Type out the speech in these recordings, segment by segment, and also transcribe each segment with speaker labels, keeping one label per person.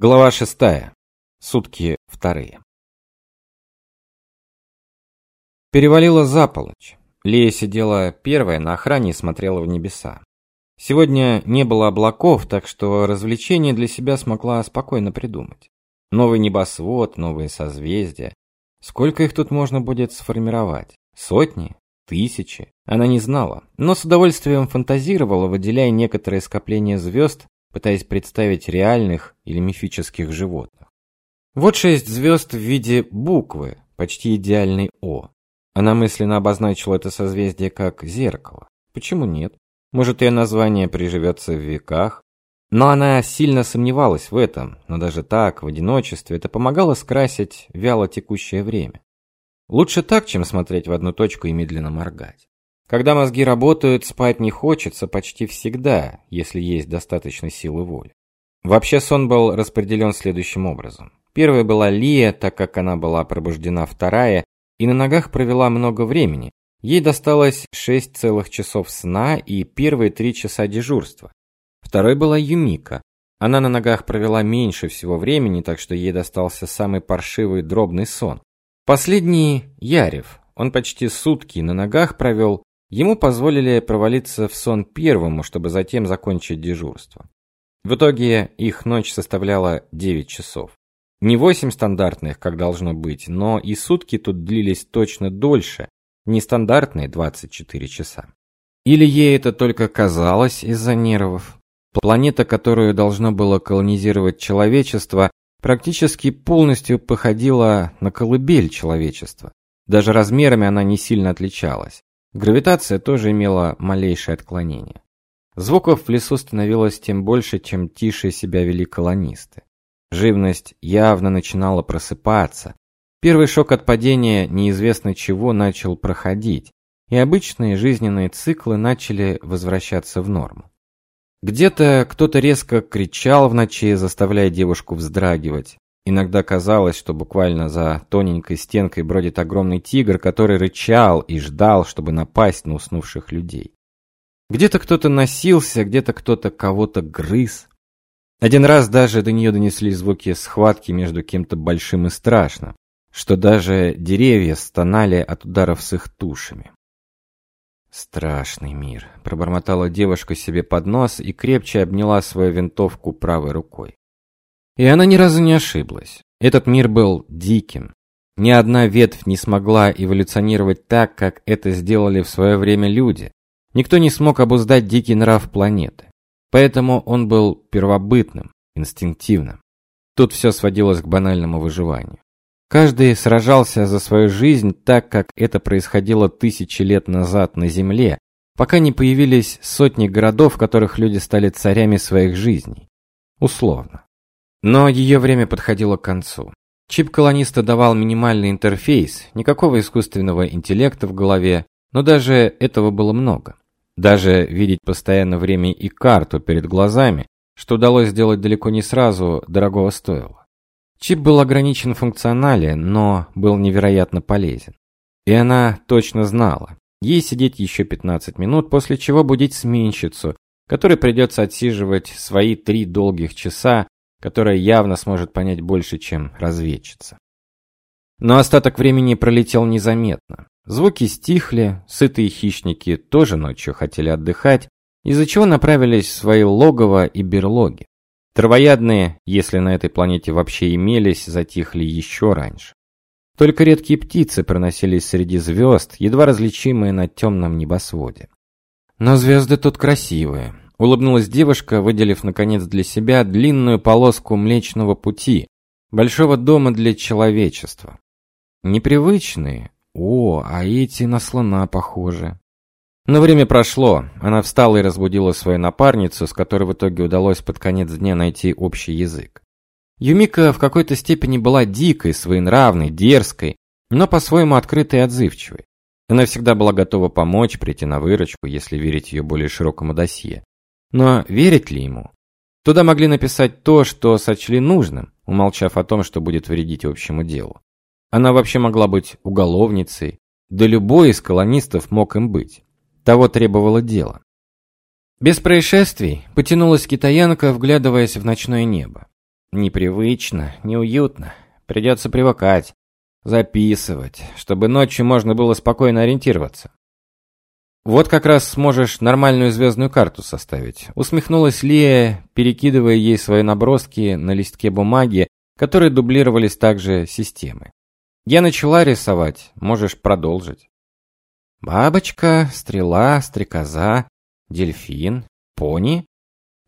Speaker 1: Глава шестая. Сутки вторые. Перевалило за полночь. Лея сидела первая на охране и смотрела в небеса. Сегодня не было облаков, так что развлечение для себя смогла спокойно придумать. Новый небосвод, новые созвездия. Сколько их тут можно будет сформировать? Сотни? Тысячи? Она не знала, но с удовольствием фантазировала, выделяя некоторые скопления звезд пытаясь представить реальных или мифических животных. Вот шесть звезд в виде буквы, почти идеальной О. Она мысленно обозначила это созвездие как зеркало. Почему нет? Может, ее название приживется в веках? Но она сильно сомневалась в этом, но даже так, в одиночестве, это помогало скрасить вяло текущее время. Лучше так, чем смотреть в одну точку и медленно моргать. Когда мозги работают, спать не хочется почти всегда, если есть достаточно силы воли. Вообще сон был распределен следующим образом. Первая была Лия, так как она была пробуждена вторая и на ногах провела много времени. Ей досталось 6 целых часов сна и первые 3 часа дежурства. Второй была Юмика. Она на ногах провела меньше всего времени, так что ей достался самый паршивый дробный сон. Последний Ярев. Он почти сутки на ногах провел Ему позволили провалиться в сон первому, чтобы затем закончить дежурство. В итоге их ночь составляла 9 часов. Не 8 стандартных, как должно быть, но и сутки тут длились точно дольше, нестандартные 24 часа. Или ей это только казалось из-за нервов. Планета, которую должно было колонизировать человечество, практически полностью походила на колыбель человечества. Даже размерами она не сильно отличалась. Гравитация тоже имела малейшее отклонение. Звуков в лесу становилось тем больше, чем тише себя вели колонисты. Живность явно начинала просыпаться. Первый шок от падения неизвестно чего начал проходить, и обычные жизненные циклы начали возвращаться в норму. Где-то кто-то резко кричал в ночи, заставляя девушку вздрагивать. Иногда казалось, что буквально за тоненькой стенкой бродит огромный тигр, который рычал и ждал, чтобы напасть на уснувших людей. Где-то кто-то носился, где-то кто-то кого-то грыз. Один раз даже до нее донесли звуки схватки между кем-то большим и страшным, что даже деревья стонали от ударов с их тушами. Страшный мир, пробормотала девушка себе под нос и крепче обняла свою винтовку правой рукой. И она ни разу не ошиблась. Этот мир был диким. Ни одна ветвь не смогла эволюционировать так, как это сделали в свое время люди. Никто не смог обуздать дикий нрав планеты. Поэтому он был первобытным, инстинктивным. Тут все сводилось к банальному выживанию. Каждый сражался за свою жизнь так, как это происходило тысячи лет назад на Земле, пока не появились сотни городов, в которых люди стали царями своих жизней. Условно. Но ее время подходило к концу. Чип колониста давал минимальный интерфейс, никакого искусственного интеллекта в голове, но даже этого было много. Даже видеть постоянно время и карту перед глазами, что удалось сделать далеко не сразу, дорогого стоило. Чип был ограничен функционален, но был невероятно полезен. И она точно знала. Ей сидеть еще 15 минут, после чего будить сменщицу, которой придется отсиживать свои три долгих часа которая явно сможет понять больше, чем разведчица. Но остаток времени пролетел незаметно. Звуки стихли, сытые хищники тоже ночью хотели отдыхать, из-за чего направились в свои логово и берлоги. Травоядные, если на этой планете вообще имелись, затихли еще раньше. Только редкие птицы проносились среди звезд, едва различимые на темном небосводе. Но звезды тут красивые, Улыбнулась девушка, выделив наконец для себя длинную полоску Млечного пути, большого дома для человечества. Непривычные. О, а эти на слона похожи. Но время прошло. Она встала и разбудила свою напарницу, с которой в итоге удалось под конец дня найти общий язык. Юмика в какой-то степени была дикой, своенравной, дерзкой, но по-своему открытой и отзывчивой. Она всегда была готова помочь, прийти на выручку, если верить ее более широкому досье. Но верить ли ему? Туда могли написать то, что сочли нужным, умолчав о том, что будет вредить общему делу. Она вообще могла быть уголовницей, да любой из колонистов мог им быть. Того требовало дело. Без происшествий потянулась китаянка, вглядываясь в ночное небо. Непривычно, неуютно. Придется привыкать, записывать, чтобы ночью можно было спокойно ориентироваться. Вот как раз сможешь нормальную звездную карту составить. Усмехнулась Лия, перекидывая ей свои наброски на листке бумаги, которые дублировались также системой. Я начала рисовать, можешь продолжить. Бабочка, стрела, стрекоза, дельфин, пони.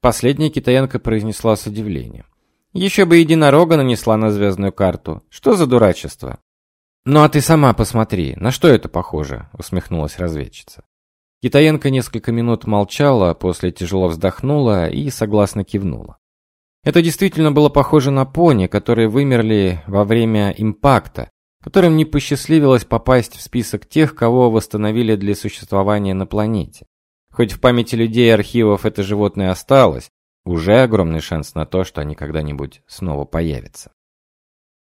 Speaker 1: Последняя китаянка произнесла с удивлением. Еще бы единорога нанесла на звездную карту. Что за дурачество? Ну а ты сама посмотри, на что это похоже, усмехнулась разведчица. Китаянка несколько минут молчала, после тяжело вздохнула и согласно кивнула. Это действительно было похоже на пони, которые вымерли во время импакта, которым не посчастливилось попасть в список тех, кого восстановили для существования на планете. Хоть в памяти людей архивов это животное осталось, уже огромный шанс на то, что они когда-нибудь снова появятся.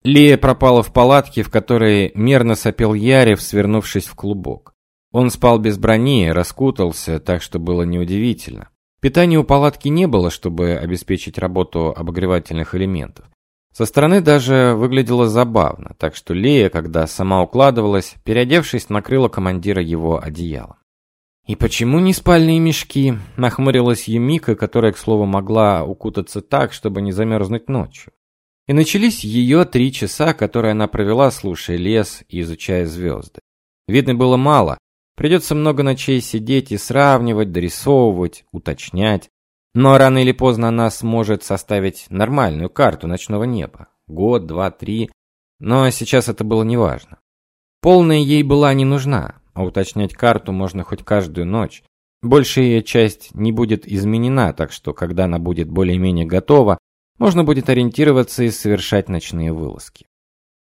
Speaker 1: Лия пропала в палатке, в которой мерно сопел Ярев, свернувшись в клубок. Он спал без брони, раскутался, так что было неудивительно. Питания у палатки не было, чтобы обеспечить работу обогревательных элементов. Со стороны даже выглядело забавно, так что Лея, когда сама укладывалась, переодевшись, накрыла командира его одеялом. «И почему не спальные мешки?» – нахмурилась Юмика, которая, к слову, могла укутаться так, чтобы не замерзнуть ночью. И начались ее три часа, которые она провела, слушая лес и изучая звезды. Видно было мало, придется много ночей сидеть и сравнивать, дорисовывать, уточнять. Но рано или поздно она сможет составить нормальную карту ночного неба. Год, два, три. Но сейчас это было неважно. Полная ей была не нужна, а уточнять карту можно хоть каждую ночь. Большая ее часть не будет изменена, так что когда она будет более-менее готова, можно будет ориентироваться и совершать ночные вылазки.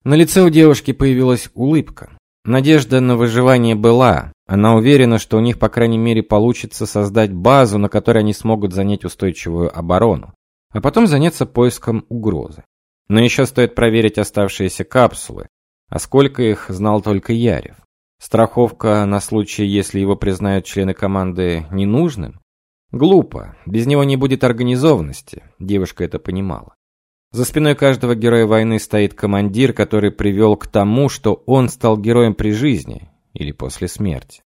Speaker 1: На лице у девушки появилась улыбка. Надежда на выживание была. Она уверена, что у них, по крайней мере, получится создать базу, на которой они смогут занять устойчивую оборону, а потом заняться поиском угрозы. Но еще стоит проверить оставшиеся капсулы, а сколько их знал только Ярев. Страховка на случай, если его признают члены команды ненужным? Глупо, без него не будет организованности, девушка это понимала. За спиной каждого героя войны стоит командир, который привел к тому, что он стал героем при жизни или после смерти.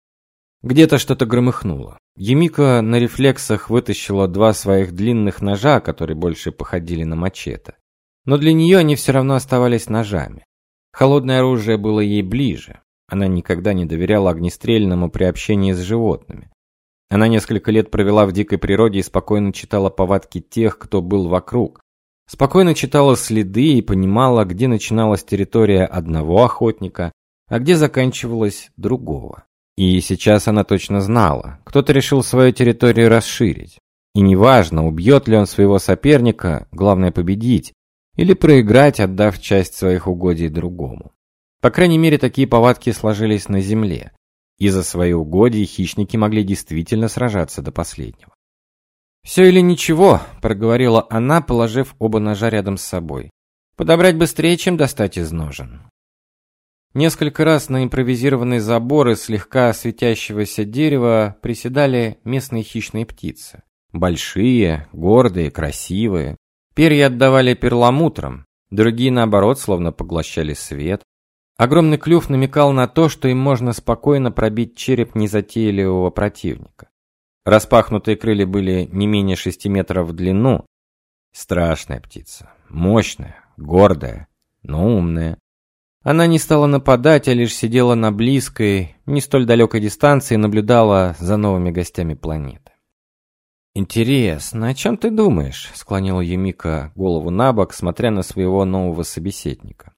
Speaker 1: Где-то что-то громыхнуло. Емика на рефлексах вытащила два своих длинных ножа, которые больше походили на мачете. Но для нее они все равно оставались ножами. Холодное оружие было ей ближе. Она никогда не доверяла огнестрельному при общении с животными. Она несколько лет провела в дикой природе и спокойно читала повадки тех, кто был вокруг, Спокойно читала следы и понимала, где начиналась территория одного охотника, а где заканчивалась другого. И сейчас она точно знала, кто-то решил свою территорию расширить. И неважно, убьет ли он своего соперника, главное победить, или проиграть, отдав часть своих угодий другому. По крайней мере, такие повадки сложились на земле, и за свои угодья хищники могли действительно сражаться до последнего. «Все или ничего», — проговорила она, положив оба ножа рядом с собой. «Подобрать быстрее, чем достать из ножен». Несколько раз на импровизированные заборы слегка светящегося дерева приседали местные хищные птицы. Большие, гордые, красивые. Перья отдавали перламутром, другие, наоборот, словно поглощали свет. Огромный клюв намекал на то, что им можно спокойно пробить череп незатейливого противника. Распахнутые крылья были не менее шести метров в длину. Страшная птица, мощная, гордая, но умная. Она не стала нападать, а лишь сидела на близкой, не столь далекой дистанции и наблюдала за новыми гостями планеты. «Интересно, о чем ты думаешь?» — склонила Юмика голову на бок, смотря на своего нового собеседника.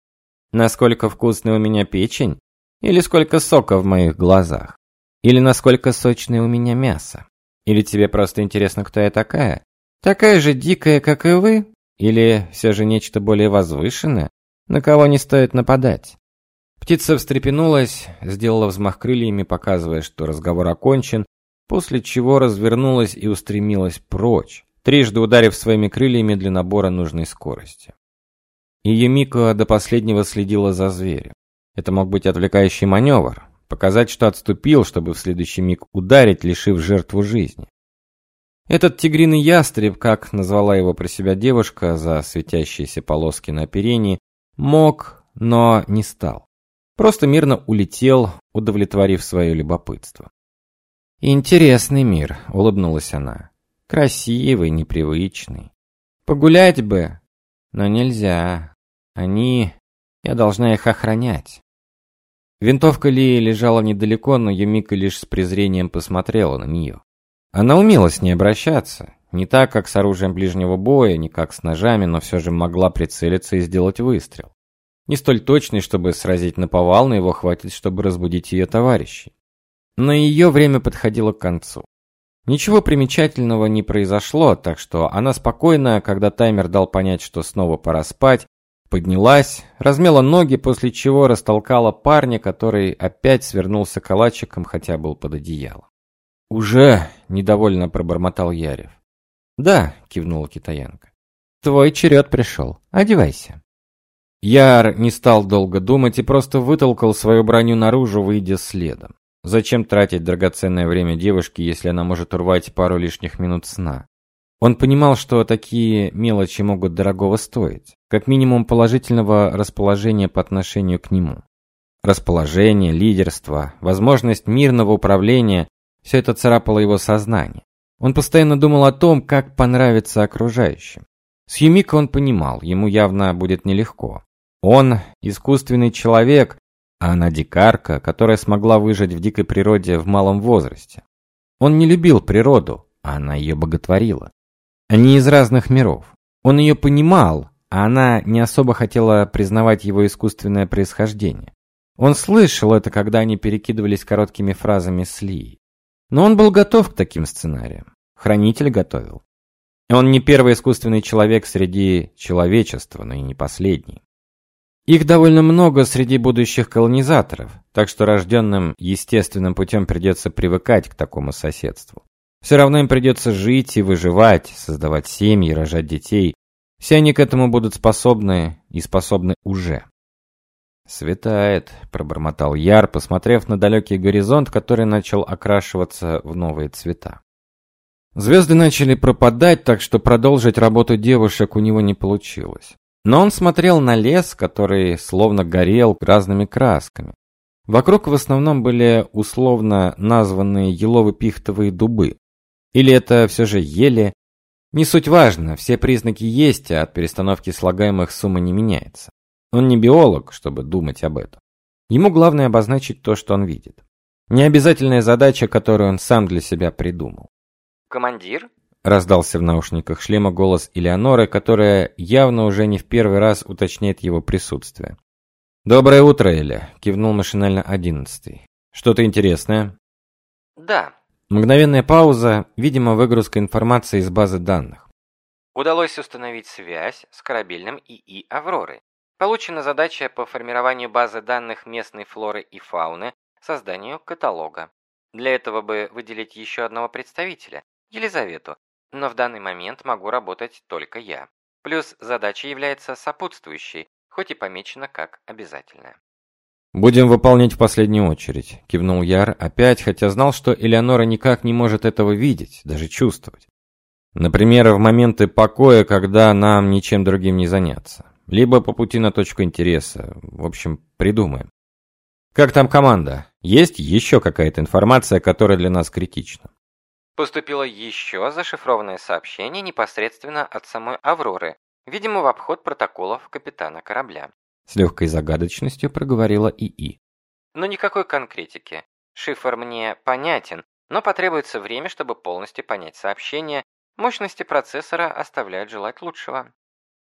Speaker 1: «Насколько вкусная у меня печень? Или сколько сока в моих глазах? Или насколько сочное у меня мясо? Или тебе просто интересно, кто я такая? Такая же дикая, как и вы? Или все же нечто более возвышенное, на кого не стоит нападать?» Птица встрепенулась, сделала взмах крыльями, показывая, что разговор окончен, после чего развернулась и устремилась прочь, трижды ударив своими крыльями для набора нужной скорости. И Юмико до последнего следила за зверем. Это мог быть отвлекающий маневр, показать, что отступил, чтобы в следующий миг ударить, лишив жертву жизни. Этот тигриный ястреб, как назвала его про себя девушка за светящиеся полоски на оперении, мог, но не стал. Просто мирно улетел, удовлетворив свое любопытство. «Интересный мир», — улыбнулась она. «Красивый, непривычный. Погулять бы, но нельзя. Они... Я должна их охранять». Винтовка Лии лежала недалеко, но Юмика лишь с презрением посмотрела на нее. Она умела с ней обращаться. Не так, как с оружием ближнего боя, не как с ножами, но все же могла прицелиться и сделать выстрел. Не столь точный, чтобы сразить наповал, но его хватит, чтобы разбудить ее товарищей. Но ее время подходило к концу. Ничего примечательного не произошло, так что она спокойно, когда таймер дал понять, что снова пора спать, поднялась, размяла ноги, после чего растолкала парня, который опять свернулся калачиком, хотя был под одеялом. «Уже?» – недовольно пробормотал Ярев. «Да», – кивнула китаянка. «Твой черед пришел. Одевайся». Яр не стал долго думать и просто вытолкал свою броню наружу, выйдя следом. Зачем тратить драгоценное время девушки, если она может урвать пару лишних минут сна? Он понимал, что такие мелочи могут дорогого стоить, как минимум положительного расположения по отношению к нему. Расположение, лидерство, возможность мирного управления все это царапало его сознание. Он постоянно думал о том, как понравиться окружающим. С Юмико он понимал, ему явно будет нелегко. Он искусственный человек, а она дикарка, которая смогла выжить в дикой природе в малом возрасте. Он не любил природу, а она ее боготворила. Они из разных миров. Он ее понимал, а она не особо хотела признавать его искусственное происхождение. Он слышал это, когда они перекидывались короткими фразами с Ли. Но он был готов к таким сценариям. Хранитель готовил. Он не первый искусственный человек среди человечества, но и не последний. Их довольно много среди будущих колонизаторов, так что рожденным естественным путем придется привыкать к такому соседству. Все равно им придется жить и выживать, создавать семьи, рожать детей. Все они к этому будут способны и способны уже. «Светает», — пробормотал Яр, посмотрев на далекий горизонт, который начал окрашиваться в новые цвета. Звезды начали пропадать, так что продолжить работу девушек у него не получилось. Но он смотрел на лес, который словно горел разными красками. Вокруг в основном были условно названные елово-пихтовые дубы. Или это все же ели? Не суть важно, все признаки есть, а от перестановки слагаемых сумма не меняется. Он не биолог, чтобы думать об этом. Ему главное обозначить то, что он видит. Необязательная задача, которую он сам для себя придумал.
Speaker 2: «Командир?»
Speaker 1: – раздался в наушниках шлема голос Элеоноры, которая явно уже не в первый раз уточняет его присутствие. «Доброе утро, Эля», – кивнул машинально одиннадцатый. «Что-то интересное?»
Speaker 2: «Да».
Speaker 1: Мгновенная пауза, видимо, выгрузка информации из базы данных.
Speaker 2: Удалось установить связь с корабельным ИИ «Авроры». Получена задача по формированию базы данных местной флоры и фауны, созданию каталога. Для этого бы выделить еще одного представителя, Елизавету, но в данный момент могу работать только я. Плюс задача является сопутствующей, хоть и помечена как обязательная.
Speaker 1: «Будем выполнять в последнюю очередь», – кивнул Яр опять, хотя знал, что Элеонора никак не может этого видеть, даже чувствовать. Например, в моменты покоя, когда нам ничем другим не заняться либо по пути на точку интереса. В общем, придумаем. Как там команда? Есть еще какая-то информация, которая для нас критична?
Speaker 2: Поступило еще зашифрованное сообщение непосредственно от самой Авроры, видимо, в обход протоколов капитана корабля.
Speaker 1: С легкой загадочностью проговорила ИИ.
Speaker 2: Но никакой конкретики. Шифр мне понятен, но потребуется время, чтобы полностью понять сообщение. Мощности процессора оставляют желать лучшего.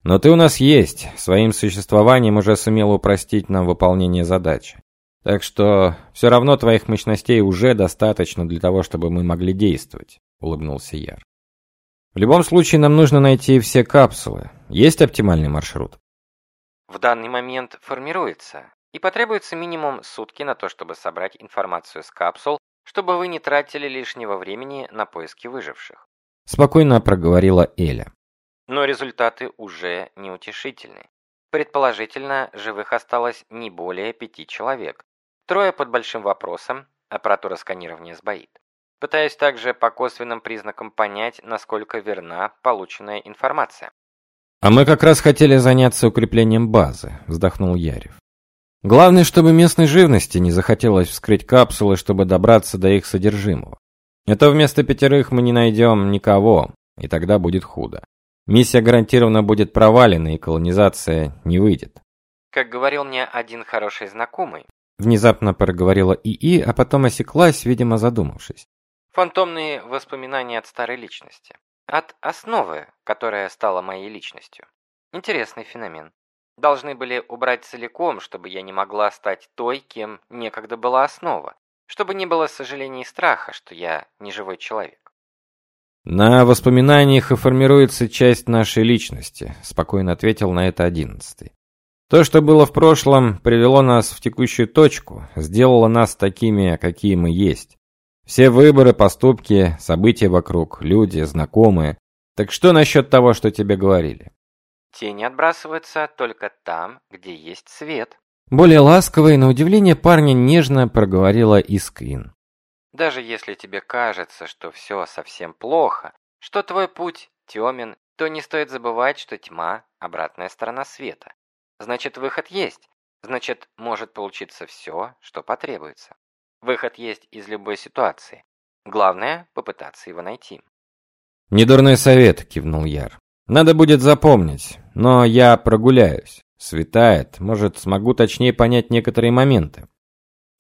Speaker 1: Но ты у нас есть, своим существованием уже сумел упростить нам выполнение задачи. Так что все равно твоих мощностей уже достаточно для того, чтобы мы могли действовать, улыбнулся Яр. В любом случае нам нужно найти все капсулы. Есть оптимальный маршрут?
Speaker 2: В данный момент формируется, и потребуется минимум сутки на то, чтобы собрать информацию с капсул, чтобы вы не тратили лишнего времени на поиски выживших.
Speaker 1: Спокойно проговорила Эля.
Speaker 2: Но результаты уже неутешительны. Предположительно, живых осталось не более пяти человек. Трое под большим вопросом, аппаратура сканирования сбоит. Пытаюсь также по косвенным признакам понять, насколько верна полученная информация.
Speaker 1: А мы как раз хотели заняться укреплением базы, вздохнул Ярев. Главное, чтобы местной живности не захотелось вскрыть капсулы, чтобы добраться до их содержимого. Это вместо пятерых мы не найдем никого, и тогда будет худо. Миссия гарантированно будет провалена, и колонизация не выйдет.
Speaker 2: Как говорил мне один хороший знакомый,
Speaker 1: внезапно проговорила ИИ, а потом осеклась, видимо, задумавшись.
Speaker 2: Фантомные воспоминания от старой личности. От основы, которая стала моей личностью. Интересный феномен. Должны были убрать целиком, чтобы я не могла стать той, кем некогда была основа. Чтобы не было сожаления и страха, что я не живой человек.
Speaker 1: На воспоминаниях и формируется часть нашей личности, спокойно ответил на это одиннадцатый. То, что было в прошлом, привело нас в текущую точку, сделало нас такими, какие мы есть. Все выборы, поступки, события вокруг, люди, знакомые. Так что насчет того, что тебе говорили?
Speaker 2: Тени отбрасываются только там, где есть свет.
Speaker 1: Более ласково и на удивление парня нежно проговорила Искин.
Speaker 2: Даже если тебе кажется, что все совсем плохо, что твой путь темен, то не стоит забывать, что тьма – обратная сторона света. Значит, выход есть. Значит, может получиться все, что потребуется. Выход есть из любой ситуации. Главное – попытаться его найти.
Speaker 1: «Недурной совет», – кивнул Яр. «Надо будет запомнить, но я прогуляюсь. Светает, может, смогу точнее понять некоторые моменты.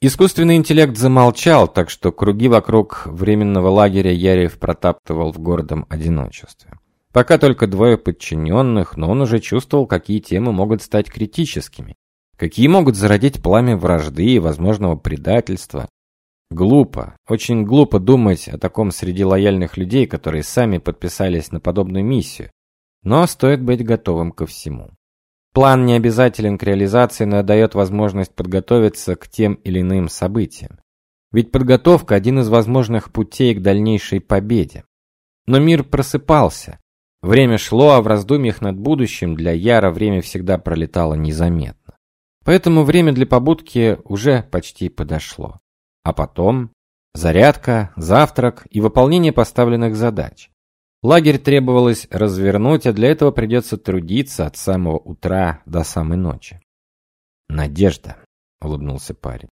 Speaker 1: Искусственный интеллект замолчал, так что круги вокруг временного лагеря Яриев протаптывал в гордом одиночестве. Пока только двое подчиненных, но он уже чувствовал, какие темы могут стать критическими, какие могут зародить пламя вражды и возможного предательства. Глупо, очень глупо думать о таком среди лояльных людей, которые сами подписались на подобную миссию, но стоит быть готовым ко всему. План не обязателен к реализации, но дает возможность подготовиться к тем или иным событиям. Ведь подготовка – один из возможных путей к дальнейшей победе. Но мир просыпался. Время шло, а в раздумьях над будущим для Яра время всегда пролетало незаметно. Поэтому время для побудки уже почти подошло. А потом зарядка, завтрак и выполнение поставленных задач. Лагерь требовалось развернуть, а для этого придется трудиться от самого утра до самой ночи. Надежда, улыбнулся парень.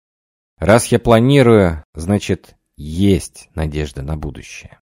Speaker 1: Раз я планирую, значит, есть надежда на будущее.